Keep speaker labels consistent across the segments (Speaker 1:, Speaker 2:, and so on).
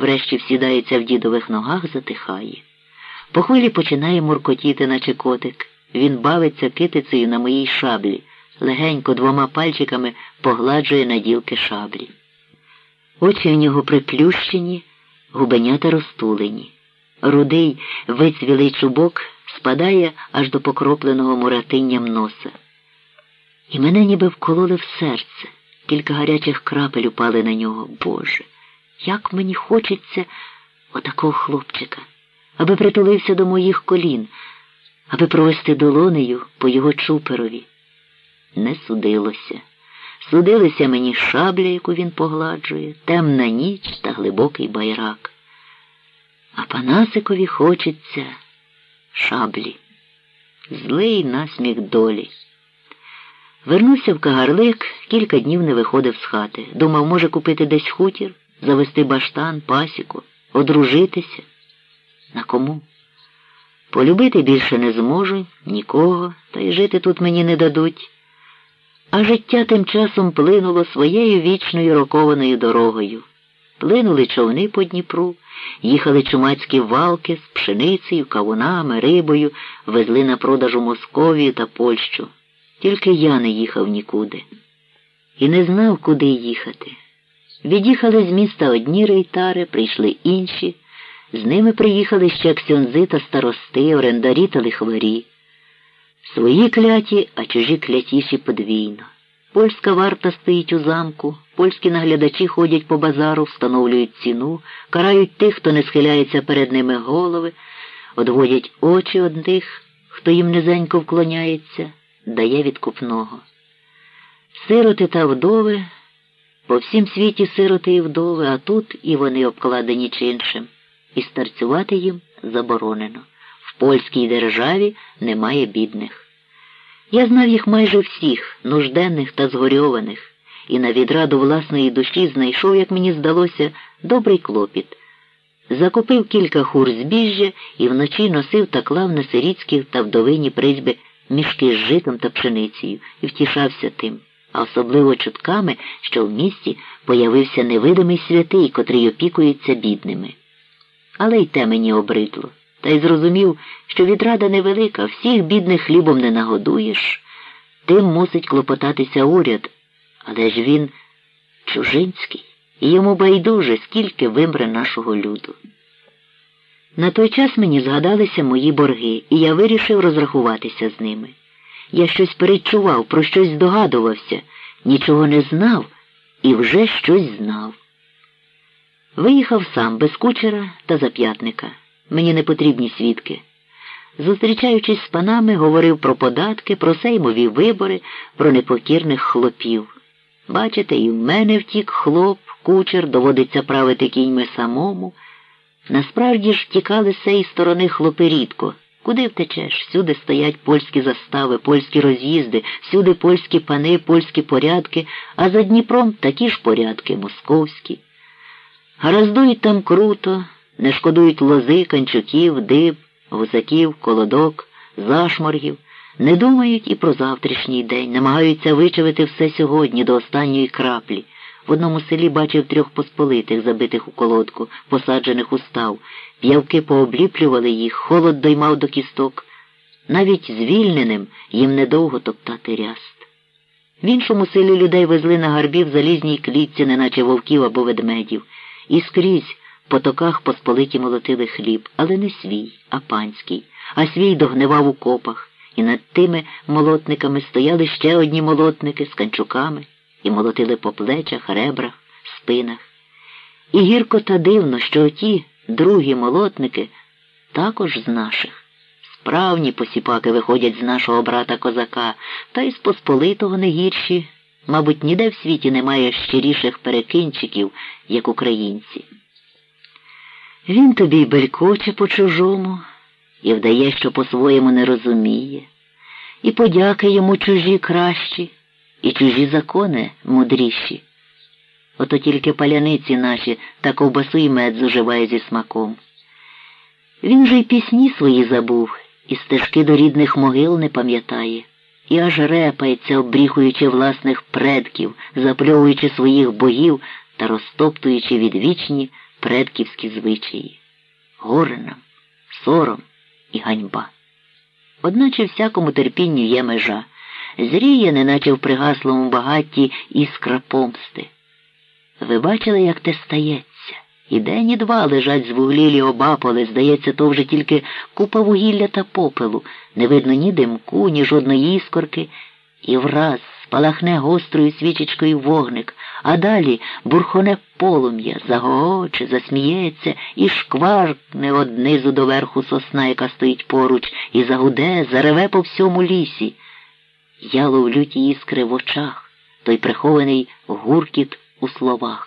Speaker 1: врешті всідається в дідових ногах, затихає. По хвилі починає муркотіти, наче котик. Він бавиться китицею на моїй шаблі, легенько двома пальчиками погладжує наділки шаблі. Очі в нього приплющені, губенята розтулені. Рудий, вицвілий чубок спадає аж до покропленого муратинням носа. І мене ніби вкололи в серце. Кілька гарячих крапель упали на нього. Боже, як мені хочеться отакого хлопчика, аби притулився до моїх колін, аби провести долонею по його чуперові. Не судилося. Судилися мені шабля, яку він погладжує, темна ніч та глибокий байрак. А Панасикові хочеться шаблі. Злий насміх долі. Вернувся в Кагарлик, кілька днів не виходив з хати. Думав, може купити десь хутір, завести баштан, пасіку, одружитися. На кому? Полюбити більше не зможу, нікого, та й жити тут мені не дадуть. А життя тим часом плинуло своєю вічною рокованою дорогою. Плинули човни по Дніпру, їхали чумацькі валки з пшеницею, кавунами, рибою, везли на продажу Московію та Польщу. Тільки я не їхав нікуди. І не знав, куди їхати. Від'їхали з міста одні рейтари, прийшли інші. З ними приїхали ще ксьонзи та старости, орендарі та лихварі. Свої кляті, а чужі клятіші подвійно. Польська варта стоїть у замку, польські наглядачі ходять по базару, встановлюють ціну, карають тих, хто не схиляється перед ними голови, одводять очі одних, хто їм низенько вклоняється, дає відкупного. Сироти та вдови, по всім світі сироти і вдови, а тут і вони обкладені чиншим, і старцювати їм заборонено. В польській державі немає бідних. Я знав їх майже всіх, нужденних та згорьованих, і на відраду власної душі знайшов, як мені здалося, добрий клопіт. Закупив кілька хур збіжжя і вночі носив та клав на сирітські та вдовині призьби мішки з житом та пшеницею і втішався тим, а особливо чутками, що в місті появився невидимий святий, котрий опікується бідними. Але й те мені обридло та й зрозумів, що відрада невелика, всіх бідних хлібом не нагодуєш, тим мусить клопотатися уряд, але ж він чужинський, і йому байдуже, скільки вимре нашого люду. На той час мені згадалися мої борги, і я вирішив розрахуватися з ними. Я щось перечував, про щось здогадувався, нічого не знав і вже щось знав. Виїхав сам без кучера та зап'ятника. Мені не потрібні свідки. Зустрічаючись з панами, говорив про податки, про сеймові вибори, про непокірних хлопів. Бачите, і в мене втік хлоп, кучер, доводиться правити кіньми самому. Насправді ж втікали з цієї сторони хлопи рідко. Куди втечеш? Всюди стоять польські застави, польські роз'їзди, всюди польські пани, польські порядки, а за Дніпром такі ж порядки московські. Гараздують там круто не шкодують лози, канчуків, диб, гусаків, колодок, зашморгів, не думають і про завтрашній день, намагаються вичавити все сьогодні до останньої краплі. В одному селі бачив трьох посполитих, забитих у колодку, посаджених у став. П'явки пообліплювали їх, холод доймав до кісток. Навіть звільненим їм недовго топтати ряст. В іншому селі людей везли на гарбі в залізній клітці, неначе вовків або ведмедів, і скрізь в потоках посполиті молотили хліб, але не свій, а панський, а свій догнивав у копах, і над тими молотниками стояли ще одні молотники з канчуками і молотили по плечах, ребрах, спинах. І гірко та дивно, що оті другі молотники також з наших. Справні посіпаки виходять з нашого брата козака, та й з Посполитого не гірші. Мабуть, ніде в світі немає щиріших перекинчиків, як українці. Він тобі й белькоче по чужому і вдає, що по-своєму не розуміє, і подяки йому чужі кращі, і чужі закони мудріші. Ото тільки паляниці наші та ковбасу й мед зуживає зі смаком. Він же й пісні свої забув, і стежки до рідних могил не пам'ятає, і аж репається, обріхуючи власних предків, запльовуючи своїх богів та розтоптуючи відвічні предківські звичаї. Горе нам, сором і ганьба. Одначе всякому терпінню є межа. Зріє, неначе в пригаслому багатті іскра помсти. Ви бачили, як те стається? І день і два лежать звуглілі обаполи, здається, то вже тільки купа вугілля та попелу, не видно ні димку, ні жодної іскорки, і враз спалахне гострою свічечкою вогник, а далі бурхоне полум'я, загогоче, засміється і шкваркне однизу до верху сосна, яка стоїть поруч, і загуде, зареве по всьому лісі. Я ловлю ті іскри в очах, той прихований гуркіт у словах.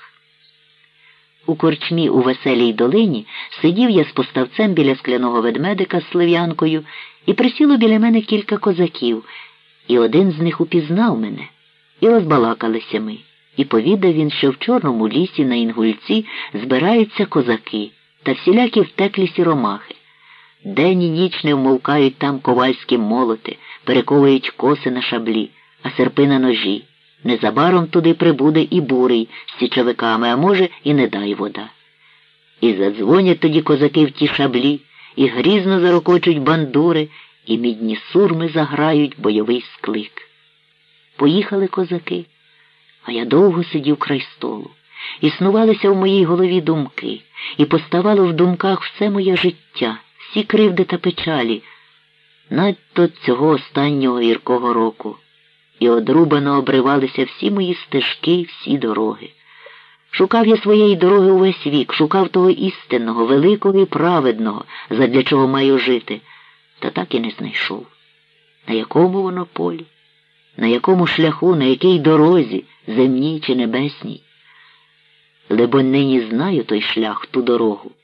Speaker 1: У корчмі у веселій долині сидів я з поставцем біля скляного ведмедика з слив'янкою, і присіло біля мене кілька козаків, і один з них упізнав мене, і розбалакалися ми. І повідав він, що в Чорному лісі на Інгульці збираються козаки та всілякі втеклі сіромахи. День і ніч не вмовкають там ковальські молоти, перековують коси на шаблі, а серпи на ножі. Незабаром туди прибуде і бурий з січовиками, а може, і не дай вода. І задзвонять тоді козаки в ті шаблі, і грізно зарокочуть бандури, і мідні сурми заграють бойовий склик. Поїхали козаки, а я довго сидів край столу. Існувалися в моїй голові думки, і поставало в думках все моє життя, всі кривди та печалі, надто цього останнього гіркого року і одрубано обривалися всі мої стежки, всі дороги. Шукав я своєї дороги увесь вік, шукав того істинного, великого і праведного, задля чого маю жити, та так і не знайшов. На якому воно полі, на якому шляху, на якій дорозі, земній чи небесній. Лебо нині знаю той шлях, ту дорогу.